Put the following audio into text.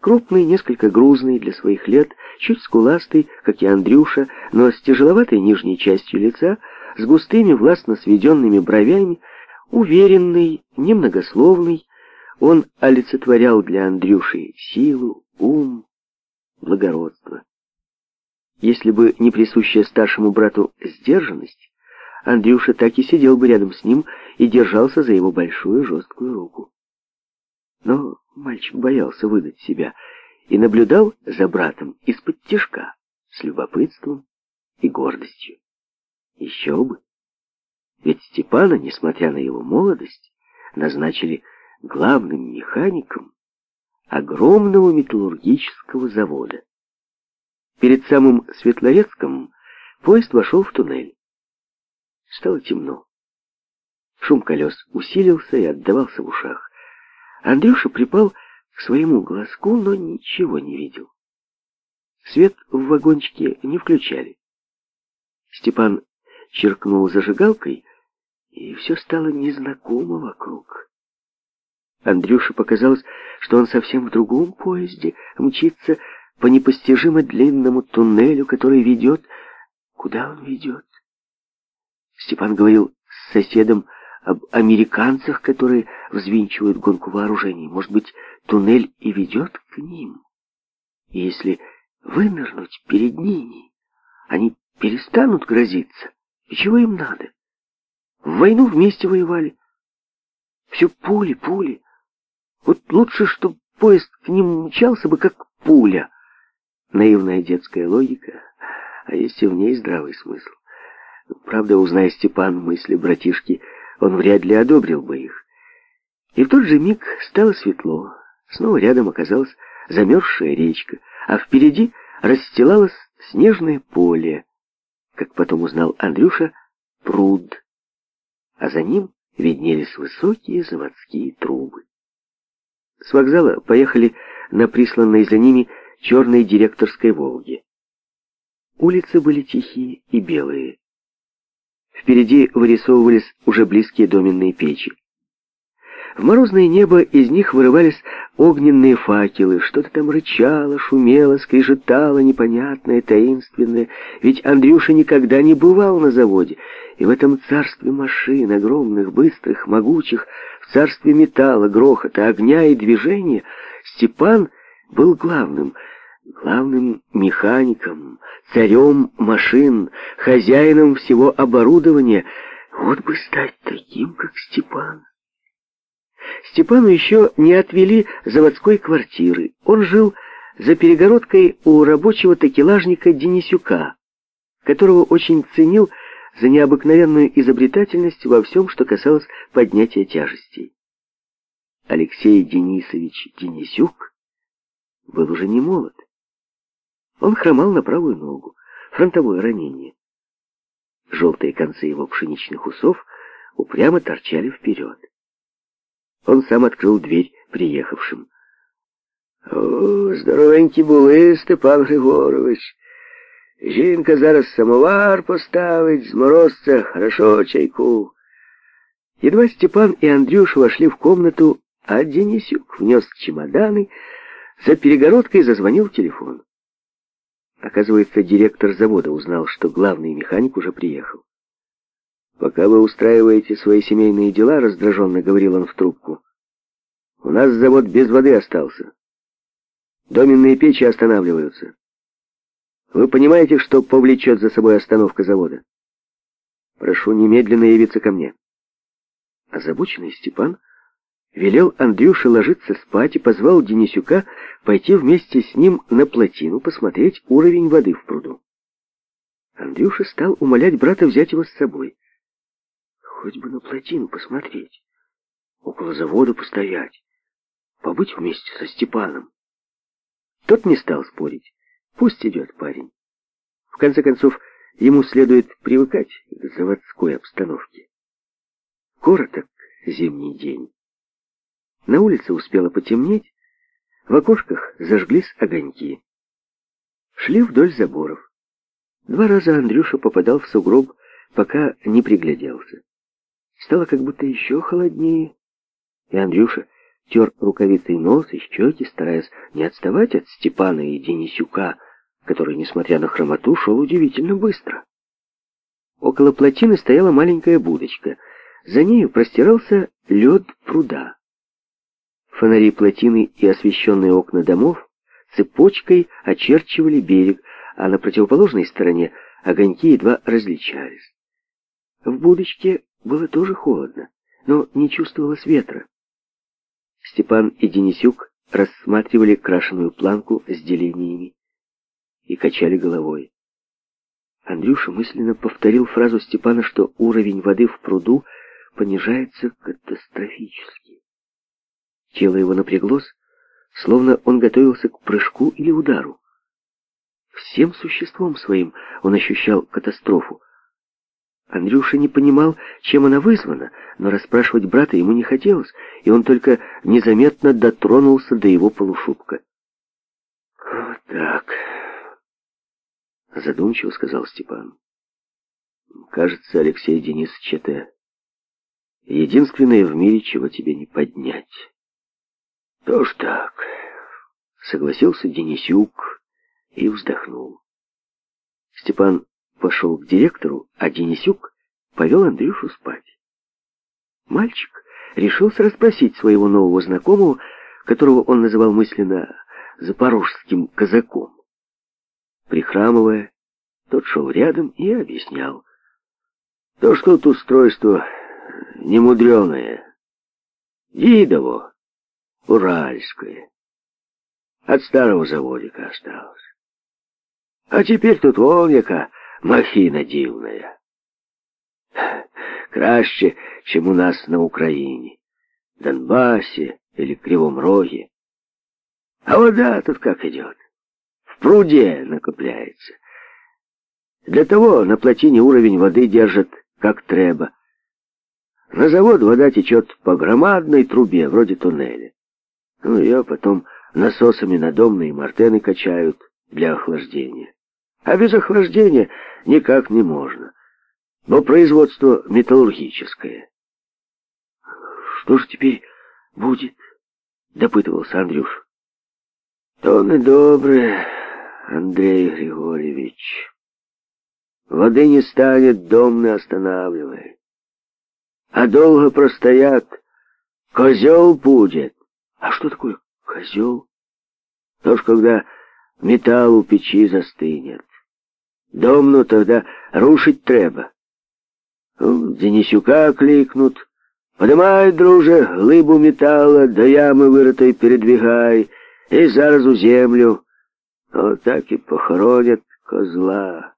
Крупный, несколько грузный для своих лет, чуть скуластый, как и Андрюша, но с тяжеловатой нижней частью лица, с густыми, властно сведенными бровями, уверенный, немногословный, он олицетворял для Андрюши силу, ум, благородство. Если бы не присущая старшему брату сдержанность, Андрюша так и сидел бы рядом с ним и держался за его большую жесткую руку. Но Мальчик боялся выдать себя и наблюдал за братом из-под тишка с любопытством и гордостью. Еще бы! Ведь Степана, несмотря на его молодость, назначили главным механиком огромного металлургического завода. Перед самым Светлорецком поезд вошел в туннель. Стало темно. Шум колес усилился и отдавался в ушах. Андрюша припал к своему глазку, но ничего не видел. Свет в вагончике не включали. Степан черкнул зажигалкой, и все стало незнакомо вокруг. Андрюше показалось, что он совсем в другом поезде мчится по непостижимо длинному туннелю, который ведет... Куда он ведет? Степан говорил с соседом об американцах, которые взвинчивают гонку вооружений. Может быть, туннель и ведет к ним? И если вынырнуть перед ними, они перестанут грозиться. И чего им надо? В войну вместе воевали. Все пули, пули. Вот лучше, чтобы поезд к ним мчался бы, как пуля. Наивная детская логика, а есть и в ней здравый смысл. Правда, узнай, Степан, мысли братишки — он вряд ли одобрил бы их. И в тот же миг стало светло. Снова рядом оказалась замерзшая речка, а впереди расстилалось снежное поле, как потом узнал Андрюша, пруд, а за ним виднелись высокие заводские трубы. С вокзала поехали на присланной за ними черной директорской «Волге». Улицы были тихие и белые. Впереди вырисовывались уже близкие доменные печи. В морозное небо из них вырывались огненные факелы, что-то там рычало, шумело, скрежетало, непонятное, таинственное. Ведь Андрюша никогда не бывал на заводе, и в этом царстве машин, огромных, быстрых, могучих, в царстве металла, грохота, огня и движения, Степан был главным, главным механиком, царем машин, хозяином всего оборудования. Вот бы стать таким, как Степан. Степану еще не отвели заводской квартиры. Он жил за перегородкой у рабочего такелажника Денисюка, которого очень ценил за необыкновенную изобретательность во всем, что касалось поднятия тяжестей. Алексей Денисович Денисюк был уже не молод. Он хромал на правую ногу, фронтовое ранение. Желтые концы его пшеничных усов упрямо торчали вперед. Он сам открыл дверь приехавшим. «О, здоровенький були, Степан Григорович! Жінка зараз самовар поставить, з морозця хорошо чайку!» Едва Степан и Андрюша вошли в комнату, а Денисюк внес чемоданы, за перегородкой зазвонил телефон. Оказывается, директор завода узнал, что главный механик уже приехал. «Пока вы устраиваете свои семейные дела», — раздраженно говорил он в трубку, — «у нас завод без воды остался. Доменные печи останавливаются. Вы понимаете, что повлечет за собой остановка завода? Прошу немедленно явиться ко мне». Озабоченный Степан велел Андрюше ложиться спать и позвал Денисюка пойти вместе с ним на плотину посмотреть уровень воды в пруду. Андрюша стал умолять брата взять его с собой. Хоть бы на плотину посмотреть, около завода постоять, побыть вместе со Степаном. Тот не стал спорить. Пусть идет парень. В конце концов, ему следует привыкать к заводской обстановке. Короток зимний день. На улице успело потемнеть, в окошках зажглись огоньки. Шли вдоль заборов. Два раза Андрюша попадал в сугроб, пока не пригляделся. Стало как будто еще холоднее, и Андрюша тер рукавицей нос и щеки, стараясь не отставать от Степана и Денисюка, который, несмотря на хромоту, шел удивительно быстро. Около плотины стояла маленькая будочка. За нею простирался лед пруда. Фонари плотины и освещенные окна домов цепочкой очерчивали берег, а на противоположной стороне огоньки едва различались. В будочке было тоже холодно, но не чувствовалось ветра. Степан и Денисюк рассматривали крашеную планку с делениями и качали головой. Андрюша мысленно повторил фразу Степана, что уровень воды в пруду понижается катастрофически. Тело его напряглось, словно он готовился к прыжку или удару. Всем существом своим он ощущал катастрофу. Андрюша не понимал, чем она вызвана, но расспрашивать брата ему не хотелось, и он только незаметно дотронулся до его полушубка. «Вот так», — задумчиво сказал Степан. «Кажется, Алексей Денисович, это единственное в мире, чего тебе не поднять». Тоже так, согласился Денисюк и вздохнул. Степан пошел к директору, а Денисюк повел Андрюшу спать. Мальчик решился расспросить своего нового знакомого, которого он называл мысленно запорожским казаком. Прихрамывая, тот шел рядом и объяснял. То, что тут устройство немудреное. Дидово. Уральское. От старого заводика осталось. А теперь тут волняка махина дивная. Краще, чем у нас на Украине, Донбассе или Кривом Роге. А вода тут как идет? В пруде накопляется. Для того на плотине уровень воды держат как треба. На завод вода течет по громадной трубе, вроде туннеля. Ну ее потом насосами на домные мартены качают для охлаждения. А без охлаждения никак не можно. Но производство металлургическое. «Что же теперь будет?» — допытывался Андрюш. «Тон и добрый, Андрей Григорьевич. Воды не станет, дом не останавливай. А долго простоят, козел будет». А что такое козел? То ж когда металл у печи застынет. Домну тогда рушить треба. Денисюка кликнут. Подымай, друже, глибу металла, до ямы виротої передвигай, і зараз у землю. Отак і похоронять козла.